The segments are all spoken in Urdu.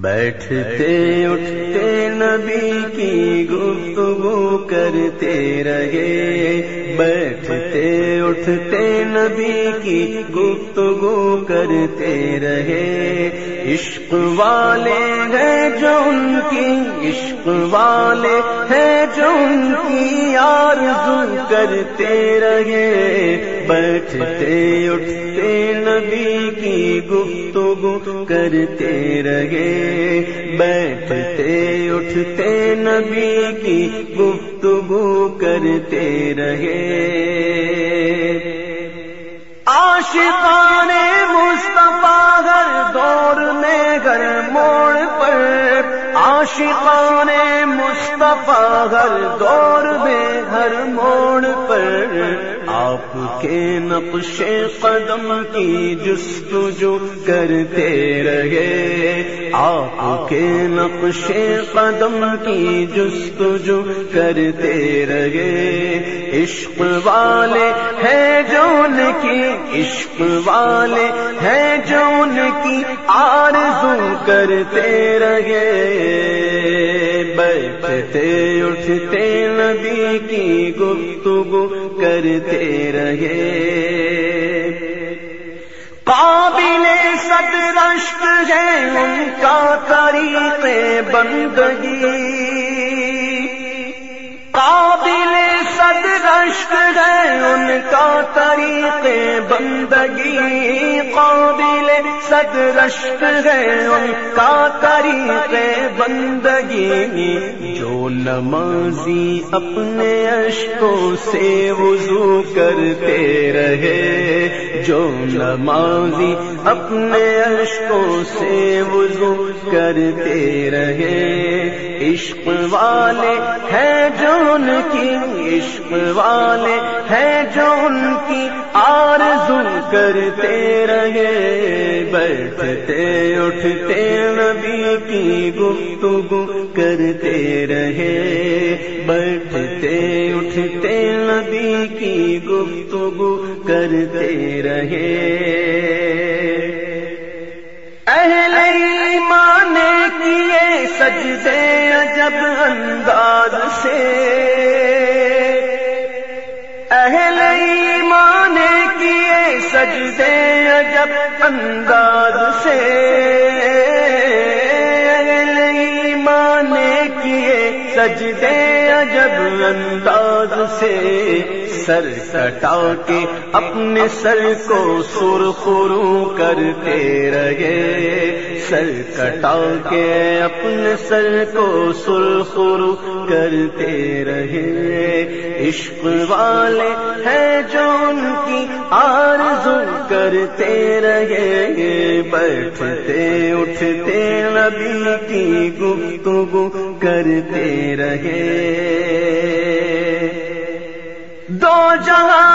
بیٹھتے اٹھتے نبی کی گفتگو کرتے رہے۔ بیٹھتے اٹھتے نبی کی گفتگو کرتے رہے۔ عشق والے ہیں جو ان کی، عشق والے ہیں جو ان کی آرزو کرتے رہے۔ بیٹھتے، اٹھتے، نبی کی گفتگو کرتے رہے۔ بیٹھتے، اٹھتے، نبی کی گفتگو کرتے رہے۔ آشقان مصطفیٰ ہر دور میں گھر موڑ پر۔ آشقان مصطفیٰ ہر دور میں ہر موڑ پر۔ آپ کے نقش قدم کی جستجو کرتے رہے۔ آپ کے نقش قدم کی جستجو کرتے رہے۔ عشق والے ہیں جون کی، عشق والے ہیں جون کی آرزو کرتے رہے۔ بیٹھتے، اٹھتے نبی کی گفتگو کرتے رہے۔ قابل صد رشک ہے ان کا طریق بندگی۔ قابل صد رشک ہے ان کا طریق بندگی۔ قابل صد رشک ہے ان کا طریق بندگی جو نمازی اپنے اشکوں سے وضو کرتے رہے، جو نمازی اپنے اشکوں سے وضو کرتے رہے عشق والے ہیں جو ان کی، عشق والے ہیں جو ان کی۔ آرزو کرتے رہے، بیٹھتے، اٹھتے، نبی کی گفتگو کرتے رہے۔ بیٹھتے، اٹھتے، نبی کی گفتگو کرتے رہے۔ اہل ایمان کیے سجدے عجب انداز سے۔ اہل ایمان کیے سجدے عجب انداز سے۔ سجدے عجب انداز سے سر کٹا کے اپنے سر کو سرخرو کرتے رہے۔ سر کٹا کے اپنے سر کو سرخرو کرتے رہے۔ عشق والے ہیں جو ان کی آرزو کرتے رہے۔ بیٹھتے اٹھتے نبی کی گفتگو کرتے رہے۔ دو جہاں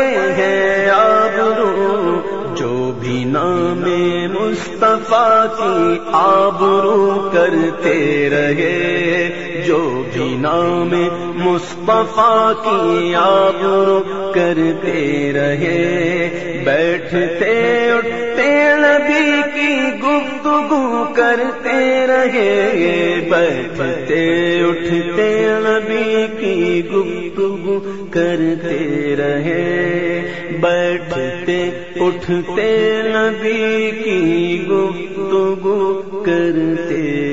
ہیں آبرو، جو بھی نام مصطفیٰ کی آبرو کرتے رہے، جو بھی نام مصطفیٰ کی آبرو کرتے رہے، بیٹھتے اٹھتے نبی کی گفتگو کرتے رہے، بیٹھتے، اٹھتے، نبی کی گفتگو کرتے رہے۔ بیٹھتے، اٹھتے، نبی کی گفتگو کرتے رہے